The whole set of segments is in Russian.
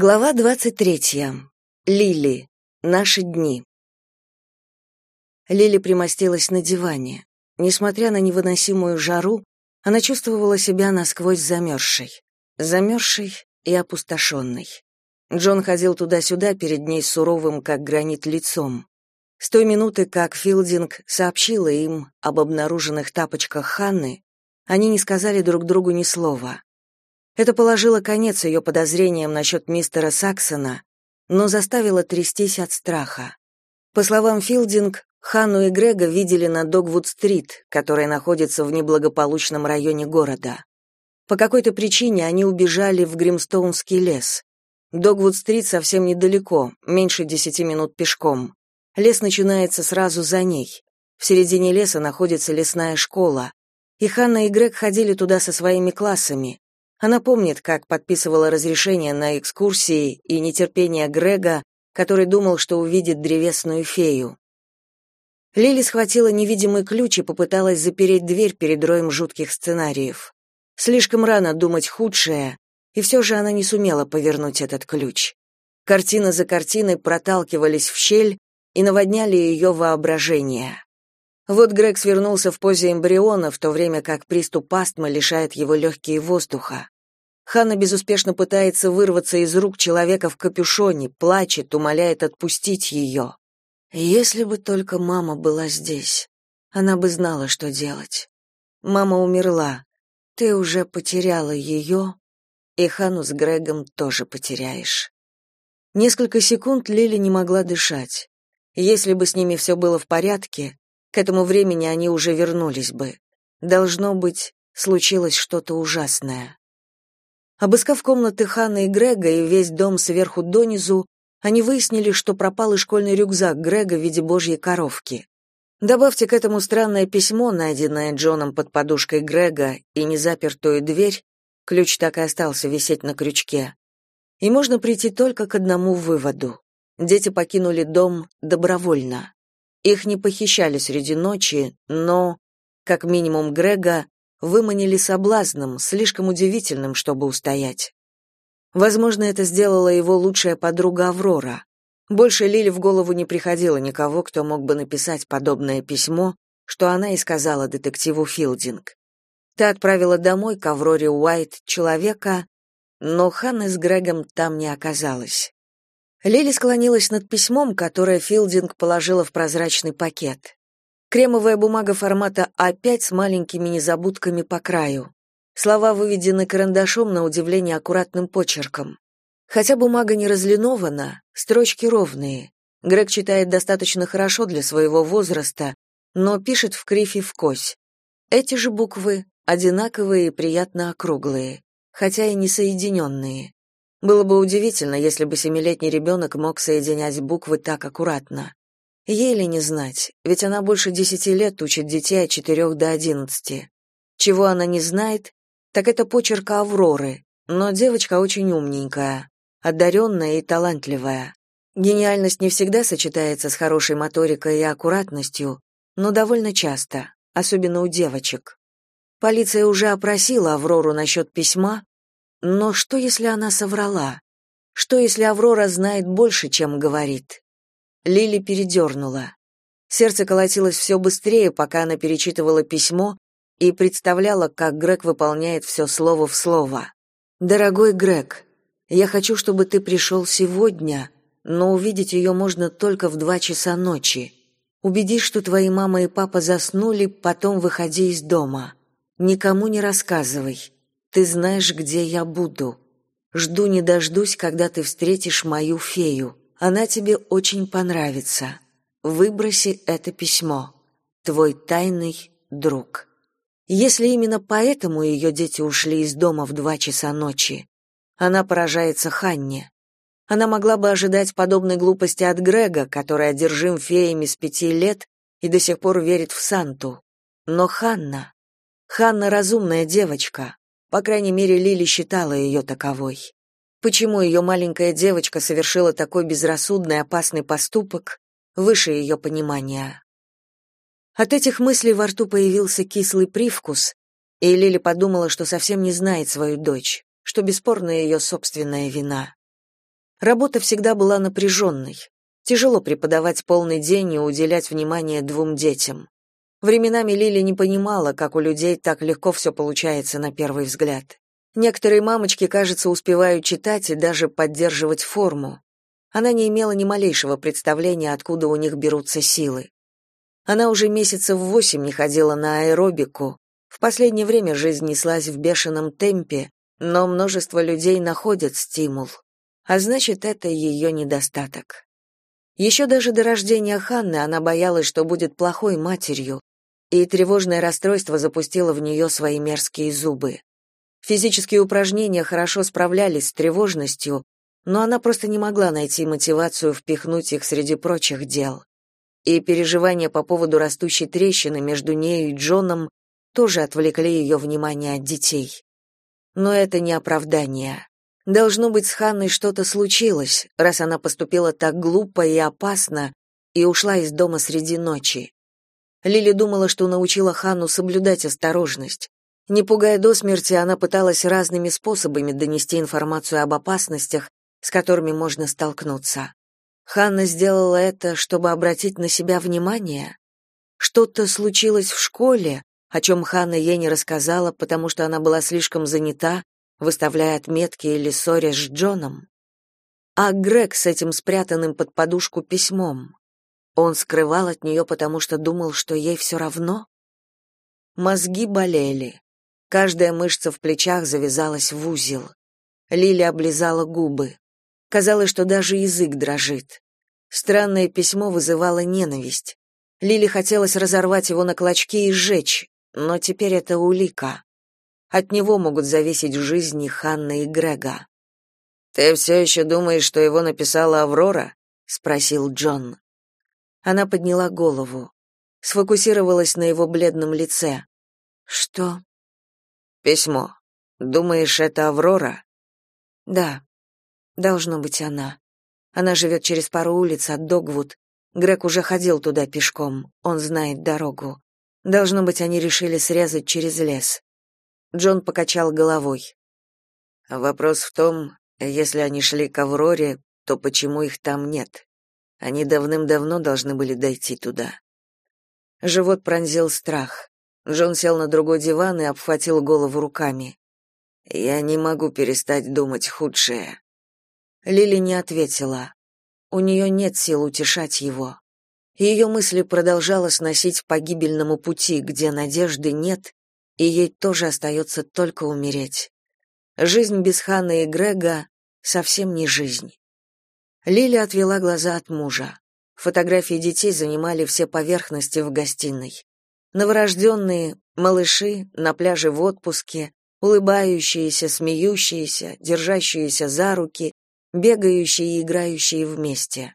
Глава 23. Лили. Наши дни. Лили примостилась на диване. Несмотря на невыносимую жару, она чувствовала себя насквозь замерзшей. Замерзшей и опустошенной. Джон ходил туда-сюда перед ней суровым, как гранит, лицом. С той минуты, как Филдинг сообщила им об обнаруженных тапочках Ханны, они не сказали друг другу ни слова. Это положило конец ее подозрениям насчет мистера Саксона, но заставило трястись от страха. По словам Филдинг, Ханну и Грега видели на Догвуд-стрит, которая находится в неблагополучном районе города. По какой-то причине они убежали в Гримстоунский лес. Догвуд-стрит совсем недалеко, меньше десяти минут пешком. Лес начинается сразу за ней. В середине леса находится лесная школа. И Ханна и Грег ходили туда со своими классами, она помнит, как подписывала разрешение на экскурсии и нетерпение Грега, который думал, что увидит древесную фею. Лили схватила невидимый ключ и попыталась запереть дверь перед роем жутких сценариев. Слишком рано думать худшее, и все же она не сумела повернуть этот ключ. Картина за картиной проталкивались в щель и наводняли ее воображение. Вот Грег свернулся в позе эмбриона, в то время как приступ астмы лишает его легкие воздуха. Ханна безуспешно пытается вырваться из рук человека в капюшоне, плачет, умоляет отпустить ее. Если бы только мама была здесь, она бы знала, что делать. Мама умерла. Ты уже потеряла ее, и Хану с Грегом тоже потеряешь. Несколько секунд Лили не могла дышать. Если бы с ними все было в порядке, к этому времени они уже вернулись бы. Должно быть, случилось что-то ужасное. Обыскав комнаты Ханны и Грега и весь дом сверху донизу, они выяснили, что пропал и школьный рюкзак Грега в виде божьей коровки. Добавьте к этому странное письмо, найденное Джоном под подушкой Грега, и незапертую дверь, ключ так и остался висеть на крючке. И можно прийти только к одному выводу. Дети покинули дом добровольно. Их не похищали среди ночи, но, как минимум Грега, выманили соблазном, слишком удивительным, чтобы устоять. Возможно, это сделала его лучшая подруга Аврора. Больше Лили в голову не приходило никого, кто мог бы написать подобное письмо, что она и сказала детективу Филдинг. Та отправила домой к Авроре Уайт человека, но Ханны с Грегом там не оказалось. Лили склонилась над письмом, которое Филдинг положила в прозрачный пакет. Кремовая бумага формата А5 с маленькими незабудками по краю. Слова выведены карандашом на удивление аккуратным почерком. Хотя бумага не разлинована, строчки ровные. Грег читает достаточно хорошо для своего возраста, но пишет в крифе в кось. Эти же буквы одинаковые и приятно округлые, хотя и не соединенные. Было бы удивительно, если бы семилетний ребенок мог соединять буквы так аккуратно. Ей ли не знать, ведь она больше десяти лет учит детей от четырех до одиннадцати. Чего она не знает, так это почерка Авроры, но девочка очень умненькая, одаренная и талантливая. Гениальность не всегда сочетается с хорошей моторикой и аккуратностью, но довольно часто, особенно у девочек. Полиция уже опросила Аврору насчет письма, но что, если она соврала? Что, если Аврора знает больше, чем говорит? Лили передернула. Сердце колотилось все быстрее, пока она перечитывала письмо и представляла, как Грег выполняет все слово в слово. «Дорогой Грег, я хочу, чтобы ты пришел сегодня, но увидеть ее можно только в два часа ночи. Убедись, что твои мама и папа заснули, потом выходи из дома. Никому не рассказывай. Ты знаешь, где я буду. Жду не дождусь, когда ты встретишь мою фею. Она тебе очень понравится. Выброси это письмо. Твой тайный друг. Если именно поэтому ее дети ушли из дома в два часа ночи, она поражается Ханне. Она могла бы ожидать подобной глупости от Грега, который одержим феями с пяти лет и до сих пор верит в Санту. Но Ханна... Ханна разумная девочка. По крайней мере, Лили считала ее таковой. Почему ее маленькая девочка совершила такой безрассудный опасный поступок, выше ее понимания. От этих мыслей во рту появился кислый привкус, и Лили подумала, что совсем не знает свою дочь, что бесспорно ее собственная вина. Работа всегда была напряженной. Тяжело преподавать полный день и уделять внимание двум детям. Временами Лили не понимала, как у людей так легко все получается на первый взгляд. Некоторые мамочки, кажется, успевают читать и даже поддерживать форму. Она не имела ни малейшего представления, откуда у них берутся силы. Она уже месяцев восемь не ходила на аэробику. В последнее время жизнь неслась в бешеном темпе, но множество людей находят стимул. А значит, это ее недостаток. Еще даже до рождения Ханны она боялась, что будет плохой матерью, и тревожное расстройство запустило в нее свои мерзкие зубы. Физические упражнения хорошо справлялись с тревожностью, но она просто не могла найти мотивацию впихнуть их среди прочих дел. И переживания по поводу растущей трещины между нею и Джоном тоже отвлекли ее внимание от детей. Но это не оправдание. Должно быть, с Ханной что-то случилось, раз она поступила так глупо и опасно и ушла из дома среди ночи. Лили думала, что научила Ханну соблюдать осторожность. Не пугая до смерти, она пыталась разными способами донести информацию об опасностях, с которыми можно столкнуться. Ханна сделала это, чтобы обратить на себя внимание. Что-то случилось в школе, о чем Ханна ей не рассказала, потому что она была слишком занята, выставляя отметки или ссорясь с Джоном. А Грег с этим спрятанным под подушку письмом. Он скрывал от нее, потому что думал, что ей все равно? Мозги болели. Каждая мышца в плечах завязалась в узел. Лили облизала губы. Казалось, что даже язык дрожит. Странное письмо вызывало ненависть. Лили хотелось разорвать его на клочки и сжечь, но теперь это улика. От него могут зависеть жизни Ханны и Грега. «Ты все еще думаешь, что его написала Аврора?» — спросил Джон. Она подняла голову, сфокусировалась на его бледном лице. «Что?» «Письмо. Думаешь, это Аврора?» «Да, должно быть она. Она живет через пару улиц от Догвуд. Грег уже ходил туда пешком, он знает дорогу. Должно быть, они решили срезать через лес. Джон покачал головой. Вопрос в том, если они шли к Авроре, то почему их там нет? Они давным-давно должны были дойти туда. Живот пронзил страх. Джон сел на другой диван и обхватил голову руками. Я не могу перестать думать худшее. Лили не ответила. У нее нет сил утешать его. Ее мысли продолжала сносить по гибельному пути, где надежды нет и ей тоже остается только умереть. Жизнь без Ханны и Грега совсем не жизнь. Лили отвела глаза от мужа. Фотографии детей занимали все поверхности в гостиной. Новорожденные, малыши, на пляже в отпуске, улыбающиеся, смеющиеся, держащиеся за руки, бегающие и играющие вместе.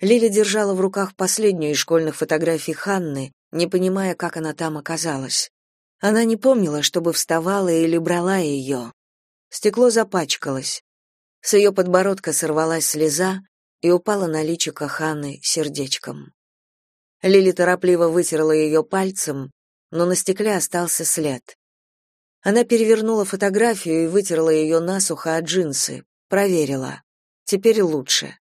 Лили держала в руках последнюю из школьных фотографий Ханны, не понимая, как она там оказалась. Она не помнила, чтобы вставала или брала ее. Стекло запачкалось. С ее подбородка сорвалась слеза и упала на личико Ханны сердечком. Лили торопливо вытерла ее пальцем, но на стекле остался след. Она перевернула фотографию и вытерла ее насухо от джинсы, проверила. Теперь лучше.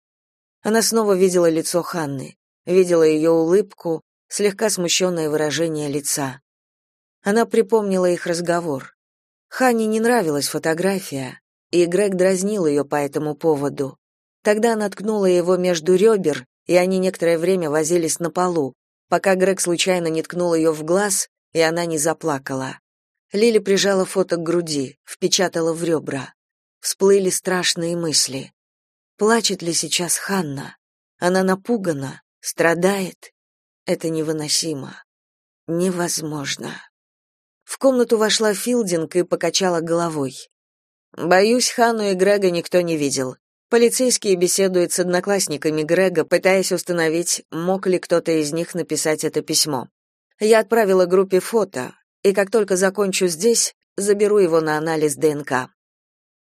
Она снова видела лицо Ханны, видела ее улыбку, слегка смущенное выражение лица. Она припомнила их разговор. Ханне не нравилась фотография, и Грег дразнил ее по этому поводу. Тогда она ткнула его между ребер, и они некоторое время возились на полу, пока Грег случайно не ткнул ее в глаз, и она не заплакала. Лили прижала фото к груди, впечатала в ребра. Всплыли страшные мысли. Плачет ли сейчас Ханна? Она напугана, страдает. Это невыносимо. Невозможно. В комнату вошла Филдинг и покачала головой. Боюсь, Хану и Грега никто не видел. Полицейские беседуют с одноклассниками Грега, пытаясь установить, мог ли кто-то из них написать это письмо. Я отправила группе фото, и как только закончу здесь, заберу его на анализ ДНК.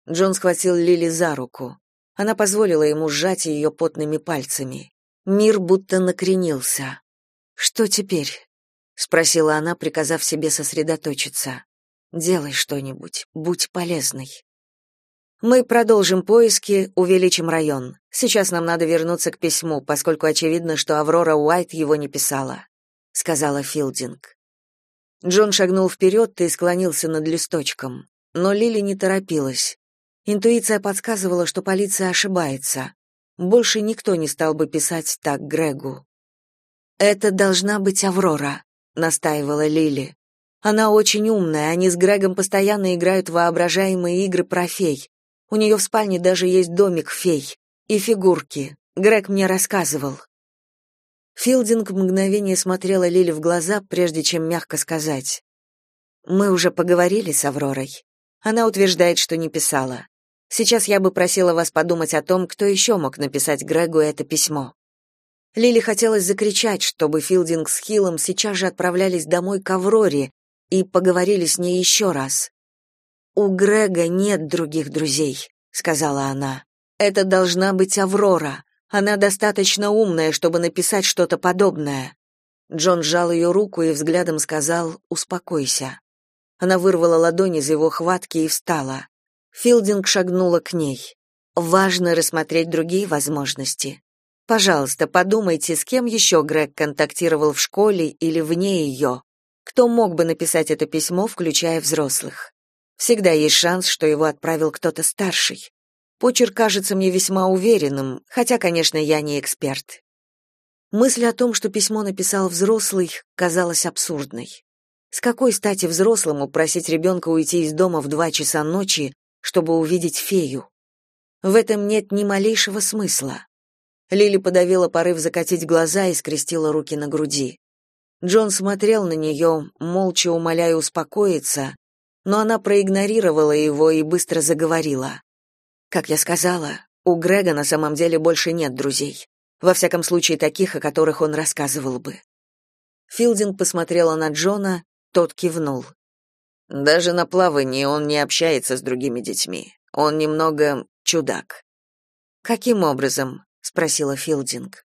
Джон схватил Лили за руку. Она позволила ему сжать ее потными пальцами. Мир будто накренился. Что теперь? спросила она, приказав себе сосредоточиться. Делай что-нибудь, будь полезной. Мы продолжим поиски, увеличим район. Сейчас нам надо вернуться к письму, поскольку очевидно, что Аврора Уайт его не писала, сказала Филдинг. Джон шагнул вперед и склонился над листочком, но Лили не торопилась. Интуиция подсказывала, что полиция ошибается. Больше никто не стал бы писать так Грегу. Это должна быть Аврора, настаивала Лили. Она очень умная, они с Грегом постоянно играют в воображаемые игры про фей. У нее в спальне даже есть домик фей и фигурки. Грег мне рассказывал. Филдинг мгновение смотрела Лили в глаза, прежде чем мягко сказать: "Мы уже поговорили с Авророй. Она утверждает, что не писала. Сейчас я бы просила вас подумать о том, кто еще мог написать Грегу это письмо. Лили хотелось закричать, чтобы Филдинг с Хиллом сейчас же отправлялись домой к Авроре и поговорили с ней еще раз. «У Грега нет других друзей», — сказала она. «Это должна быть Аврора. Она достаточно умная, чтобы написать что-то подобное». Джон сжал ее руку и взглядом сказал «Успокойся». Она вырвала ладонь из его хватки и встала. Филдинг шагнула к ней. Важно рассмотреть другие возможности. Пожалуйста, подумайте, с кем еще Грег контактировал в школе или вне ее. Кто мог бы написать это письмо, включая взрослых? Всегда есть шанс, что его отправил кто-то старший. Почерк кажется мне весьма уверенным, хотя, конечно, я не эксперт. Мысль о том, что письмо написал взрослый, казалась абсурдной. С какой стати взрослому просить ребенка уйти из дома в два часа ночи, чтобы увидеть фею. В этом нет ни малейшего смысла. Лили подавила порыв закатить глаза и скрестила руки на груди. Джон смотрел на нее, молча умоляя успокоиться, но она проигнорировала его и быстро заговорила. Как я сказала, у Грега на самом деле больше нет друзей. Во всяком случае, таких, о которых он рассказывал бы. Филдинг посмотрела на Джона, тот кивнул. Даже на плавании он не общается с другими детьми. Он немного чудак. Каким образом? спросила Филдинг.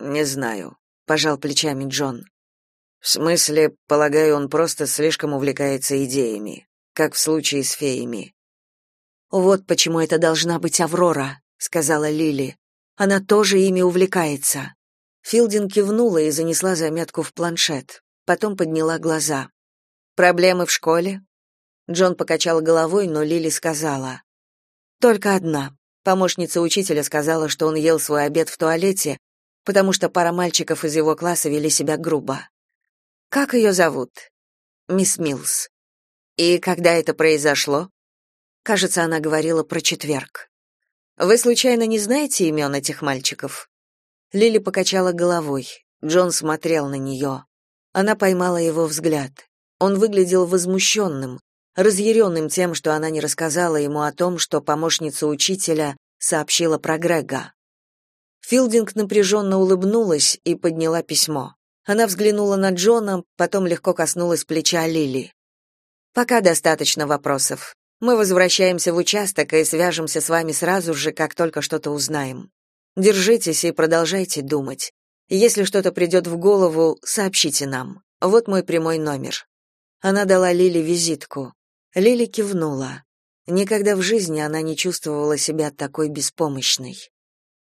Не знаю, пожал плечами Джон. В смысле, полагаю, он просто слишком увлекается идеями, как в случае с феями. Вот почему это должна быть Аврора, сказала Лили. Она тоже ими увлекается. Филдинг кивнула и занесла заметку в планшет. Потом подняла глаза. Проблемы в школе? Джон покачал головой, но Лили сказала: "Только одна. Помощница учителя сказала, что он ел свой обед в туалете, потому что пара мальчиков из его класса вели себя грубо. Как ее зовут? Мисс Милс. И когда это произошло? Кажется, она говорила про четверг. Вы случайно не знаете имен этих мальчиков? Лили покачала головой. Джон смотрел на нее. Она поймала его взгляд. Он выглядел возмущенным, разъяренным тем, что она не рассказала ему о том, что помощница учителя сообщила про Грега. Филдинг напряженно улыбнулась и подняла письмо. Она взглянула на Джона, потом легко коснулась плеча Лили. «Пока достаточно вопросов. Мы возвращаемся в участок и свяжемся с вами сразу же, как только что-то узнаем. Держитесь и продолжайте думать. Если что-то придет в голову, сообщите нам. Вот мой прямой номер. Она дала Лили визитку. Лили кивнула. Никогда в жизни она не чувствовала себя такой беспомощной.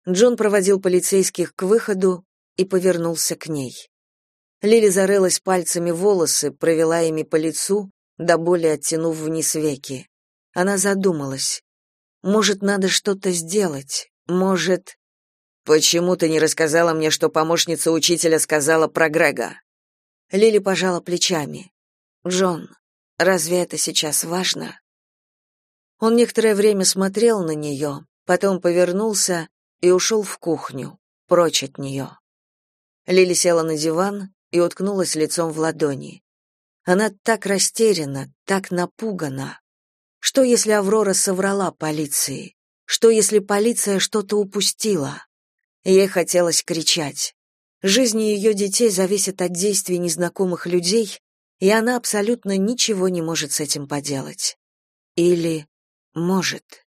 Джон проводил полицейских к выходу и повернулся к ней. Лили зарылась пальцами в волосы, провела ими по лицу, до боли оттянув вниз веки. Она задумалась. Может, надо что-то сделать? Может... Почему ты не рассказала мне, что помощница учителя сказала про Грега? Лили пожала плечами. Джон, разве это сейчас важно? Он некоторое время смотрел на нее, потом повернулся и ушел в кухню, прочь от нее. Лили села на диван и уткнулась лицом в ладони. Она так растеряна, так напугана. Что если Аврора соврала полиции? Что если полиция что-то упустила? Ей хотелось кричать. Жизни ее детей зависят от действий незнакомых людей, и она абсолютно ничего не может с этим поделать. Или может.